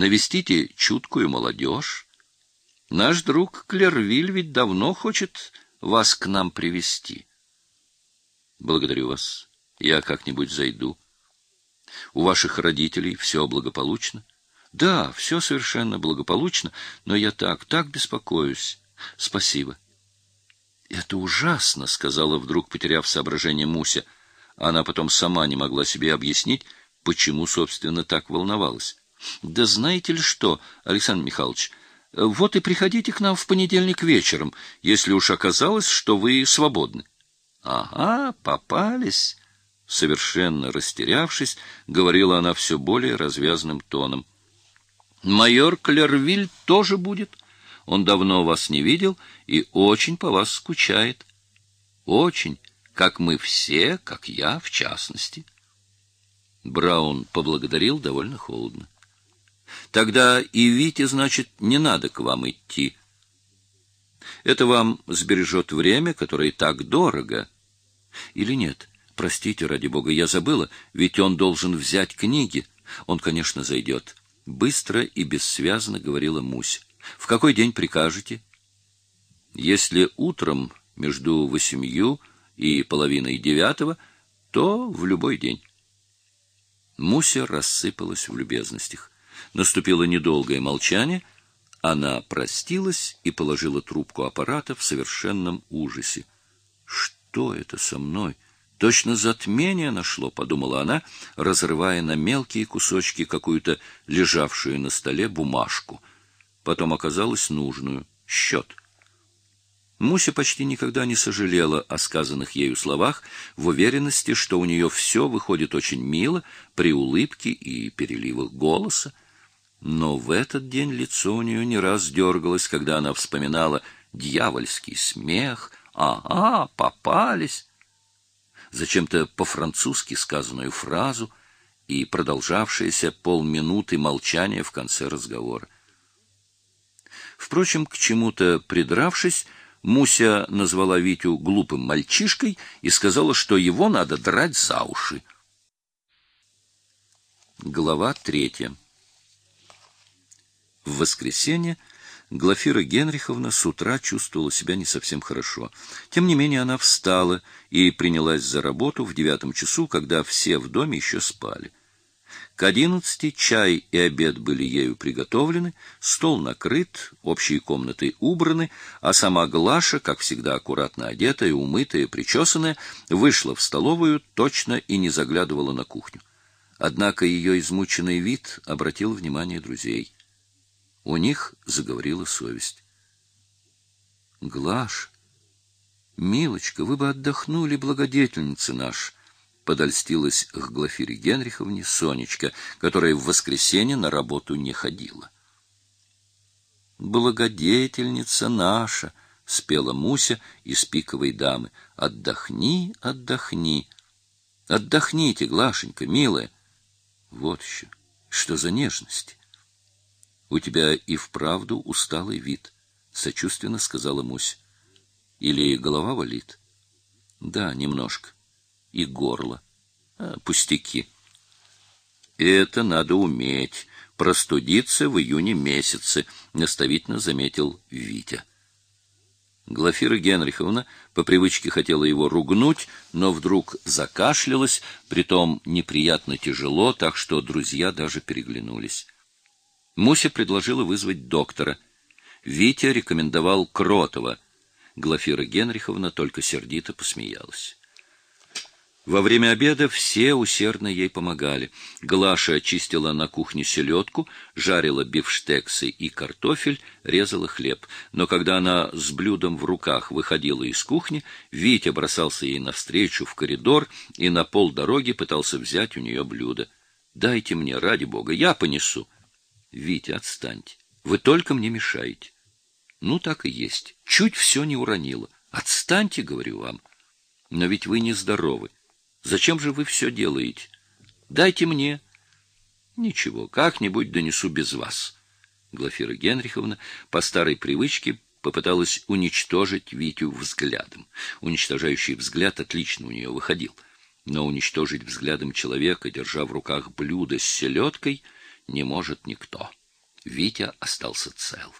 навестите чуткую молодежь. Наш друг Клервиль ведь давно хочет вас к нам привести. Благодарю вас. Я как-нибудь зайду. У ваших родителей все благополучно? Да, все совершенно благополучно, но я так, так беспокоюсь. Спасибо. Это ужасно, сказала вдруг, потеряв соображение Муся. Она потом сама не могла себе объяснить, почему, собственно, так волновалась. Да знаете ли что, Александр Михайлович, вот и приходите к нам в понедельник вечером, если уж оказалось, что вы свободны. Ага, попались. Совершенно растерявшись, говорила она все более развязным тоном. Майор Клервиль тоже будет. Он давно вас не видел и очень по вас скучает. Очень, как мы все, как я в частности. Браун поблагодарил довольно холодно. Тогда и Вите, значит, не надо к вам идти. Это вам сбережет время, которое так дорого. Или нет? Простите, ради бога, я забыла, ведь он должен взять книги. Он, конечно, зайдет. Быстро и бессвязно говорила Мусь. В какой день прикажете? Если утром между восемью и половиной девятого, то в любой день. Муся рассыпалась в любезностях. Наступило недолгое молчание. Она простилась и положила трубку аппарата в совершенном ужасе. Что это со мной? Точно затмение нашло, подумала она, разрывая на мелкие кусочки какую-то лежавшую на столе бумажку. Потом оказалось нужную счет. Муся почти никогда не сожалела о сказанных ею словах, в уверенности, что у нее все выходит очень мило при улыбке и переливах голоса. Но в этот день лицо у нее не раз дергалось, когда она вспоминала дьявольский смех. «Ага, попались!» Зачем-то по-французски сказанную фразу и продолжавшееся полминуты молчания в конце разговора. Впрочем, к чему-то придравшись, Муся назвала Витю глупым мальчишкой и сказала, что его надо драть за уши. Глава третья. В воскресенье Глафира Генриховна с утра чувствовала себя не совсем хорошо. Тем не менее она встала и принялась за работу в девятом часу, когда все в доме еще спали. К одиннадцати чай и обед были ею приготовлены, стол накрыт, общие комнаты убраны, а сама Глаша, как всегда аккуратно одетая, умытая, причесанная, вышла в столовую точно и не заглядывала на кухню. Однако ее измученный вид обратил внимание друзей. У них заговорила совесть. — Глаш, милочка, вы бы отдохнули, благодетельница наша подольстилась к Глафире Генриховне Сонечка, которая в воскресенье на работу не ходила. «Благодетельница наша!» — спела Муся из пиковой дамы. «Отдохни, отдохни! Отдохните, Глашенька, милая!» «Вот еще! Что за нежность!» «У тебя и вправду усталый вид», — сочувственно сказала Муся. «Или голова болит?» «Да, немножко» и горло. А, пустяки. Это надо уметь. Простудиться в июне месяце, наставительно заметил Витя. Глафира Генриховна по привычке хотела его ругнуть, но вдруг закашлялась, притом неприятно тяжело, так что друзья даже переглянулись. Муся предложила вызвать доктора. Витя рекомендовал Кротова. Глафира Генриховна только сердито посмеялась. Во время обеда все усердно ей помогали. Глаша очистила на кухне селедку, жарила бифштексы и картофель, резала хлеб. Но когда она с блюдом в руках выходила из кухни, Витя бросался ей навстречу в коридор и на полдороги пытался взять у нее блюдо. «Дайте мне, ради бога, я понесу». «Витя, отстаньте. Вы только мне мешаете». «Ну, так и есть. Чуть все не уронила. Отстаньте, говорю вам. Но ведь вы нездоровы. Зачем же вы все делаете? Дайте мне. Ничего, как-нибудь донесу без вас. Глафира Генриховна по старой привычке попыталась уничтожить Витю взглядом. Уничтожающий взгляд отлично у нее выходил. Но уничтожить взглядом человека, держа в руках блюдо с селедкой, не может никто. Витя остался цел.